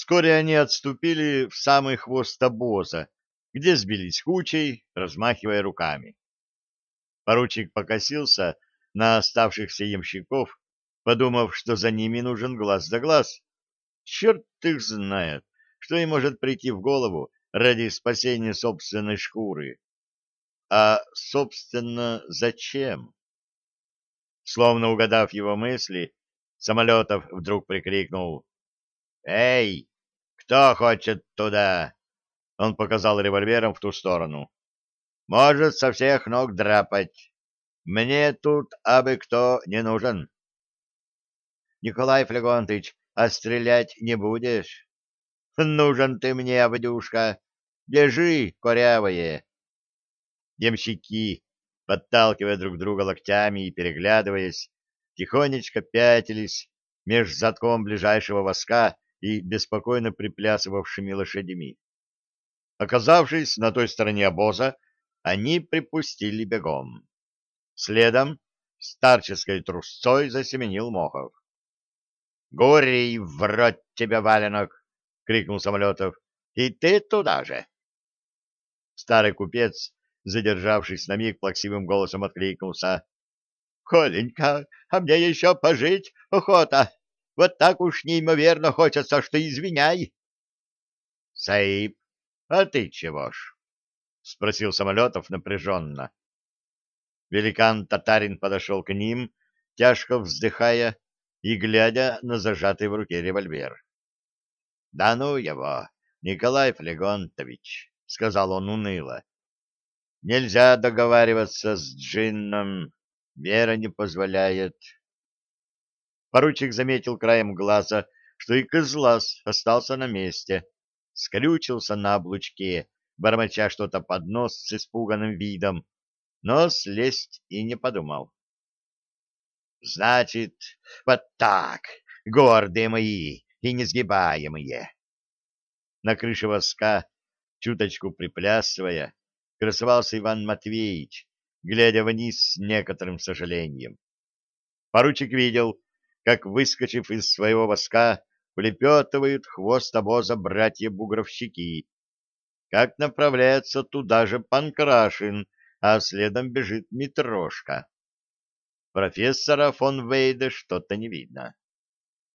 Вскоре они отступили в самый хвост обоза, где сбились кучей, размахивая руками. Поручик покосился на оставшихся ямщиков, подумав, что за ними нужен глаз за глаз. Черт их знает, что им может прийти в голову ради спасения собственной шкуры. А, собственно, зачем? Словно угадав его мысли, Самолетов вдруг прикрикнул. «Эй, кто хочет туда?» Он показал револьвером в ту сторону. «Может со всех ног драпать. Мне тут абы кто не нужен». «Николай Флегонтыч, а стрелять не будешь?» «Нужен ты мне, Авдюшка. Бежи, корявые!» Демщики, подталкивая друг друга локтями и переглядываясь, тихонечко пятились меж затком ближайшего воска и беспокойно приплясывавшими лошадьми. Оказавшись на той стороне обоза, они припустили бегом. Следом старческой трусцой засеменил Мохов. — Гурий, в рот тебя, валенок! — крикнул Самолетов. — И ты туда же! Старый купец, задержавшись на миг, плаксивым голосом откликнулся. — Коленька, а мне еще пожить охота! Вот так уж неимоверно хочется, что извиняй. — Саиб, а ты чего ж? — спросил Самолетов напряженно. Великан-татарин подошел к ним, тяжко вздыхая и глядя на зажатый в руке револьвер. — Да ну его, Николай Флегонтович, — сказал он уныло. — Нельзя договариваться с джинном, вера не позволяет. Поручик заметил краем глаза, что и козлас остался на месте, скрючился на облучке, бормоча что-то под нос с испуганным видом, но слезть и не подумал. — Значит, вот так, гордые мои и несгибаемые. На крыше воска, чуточку приплясывая, красовался Иван Матвеевич, глядя вниз с некоторым сожалением. Поручик видел, как, выскочив из своего воска, улепетывают хвост обоза братья-бугровщики, как направляется туда же Панкрашин, а следом бежит Митрошка. Профессора фон Вейда что-то не видно.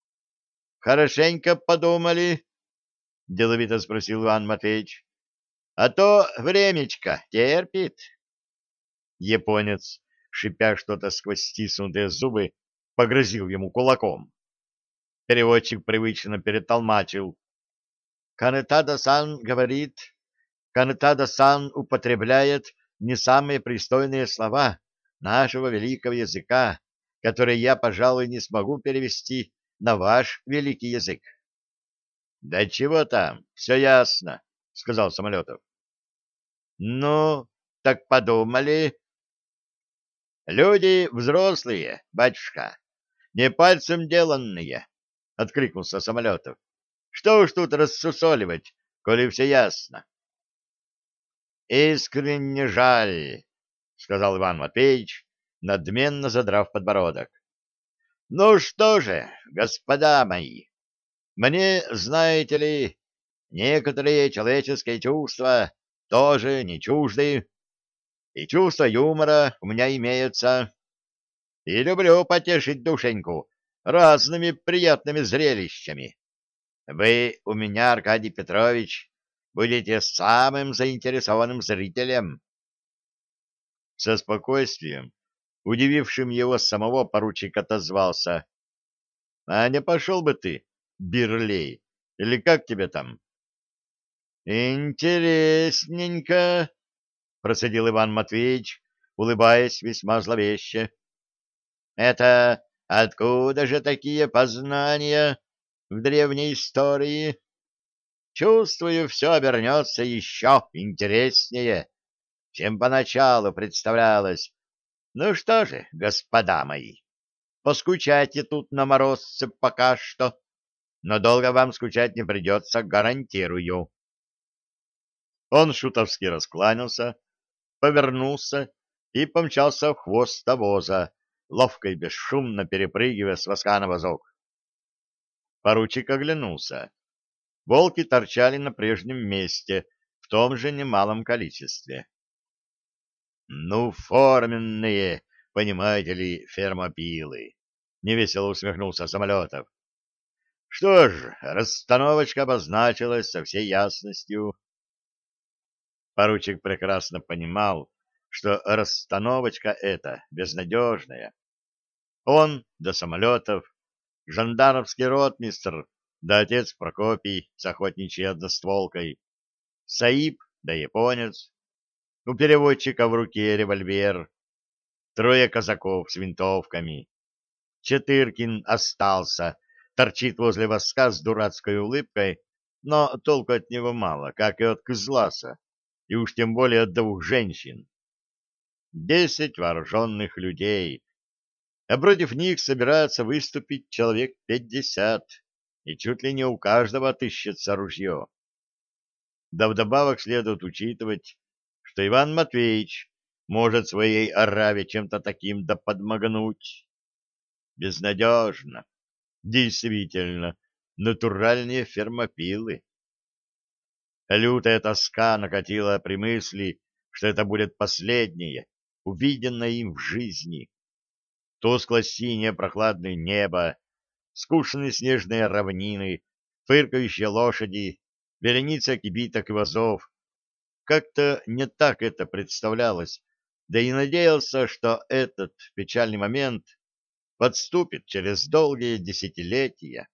— Хорошенько подумали? — деловито спросил Иван Матвеевич. — А то времечко терпит. Японец, шипя что-то сквозь стиснутые зубы, погрозил ему кулаком. Переводчик привычно перетолмачил. Канетада-сан говорит, Канетада-сан употребляет не самые пристойные слова нашего великого языка, которые я, пожалуй, не смогу перевести на ваш великий язык. — Да чего там, все ясно, — сказал Самолетов. — Ну, так подумали. — Люди взрослые, батюшка, не пальцем деланные, — откликнулся Самолетов. — Что уж тут рассусоливать, коли все ясно. — Искренне жаль, — сказал Иван Матвеевич, надменно задрав подбородок. — Ну что же, господа мои, мне, знаете ли, некоторые человеческие чувства тоже не чужды, и чувство юмора у меня имеется и люблю потешить душеньку разными приятными зрелищами. Вы у меня, Аркадий Петрович, будете самым заинтересованным зрителем. Со спокойствием, удивившим его самого, поручик отозвался. — А не пошел бы ты, Бирлей, или как тебе там? — Интересненько, — процедил Иван Матвеевич, улыбаясь весьма зловеще. Это откуда же такие познания в древней истории? Чувствую, все обернется еще интереснее, чем поначалу представлялось. Ну что же, господа мои, поскучайте тут на морозце пока что, но долго вам скучать не придется, гарантирую. Он шутовски раскланялся, повернулся и помчался в хвост воза, ловко и бесшумно перепрыгивая с воска на вазок. Поручик оглянулся. волки торчали на прежнем месте в том же немалом количестве. «Ну, форменные, понимаете ли, фермопилы!» — невесело усмехнулся Самолетов. «Что ж, расстановочка обозначилась со всей ясностью». Поручик прекрасно понимал, что расстановочка эта безнадежная. Он до самолетов, жандармский ротмистр, да отец Прокопий с охотничьей одностволкой, Саиб да японец, у переводчика в руке револьвер, трое казаков с винтовками. Четыркин остался, торчит возле воска с дурацкой улыбкой, но толку от него мало, как и от Кызласа, и уж тем более от двух женщин. Десять вооруженных людей, а против них собирается выступить человек пятьдесят, и чуть ли не у каждого отыщется ружье. Да вдобавок следует учитывать, что Иван Матвеевич может своей ораве чем-то таким да подмогнуть. Безнадежно. Действительно, натуральные фермопилы. Лютая тоска накатила при мысли, что это будет последнее, увиденное им в жизни. Тускло-синее прохладное небо, скучные снежные равнины, фыркающие лошади, вереница кибиток и вазов. Как-то не так это представлялось, да и надеялся, что этот печальный момент подступит через долгие десятилетия.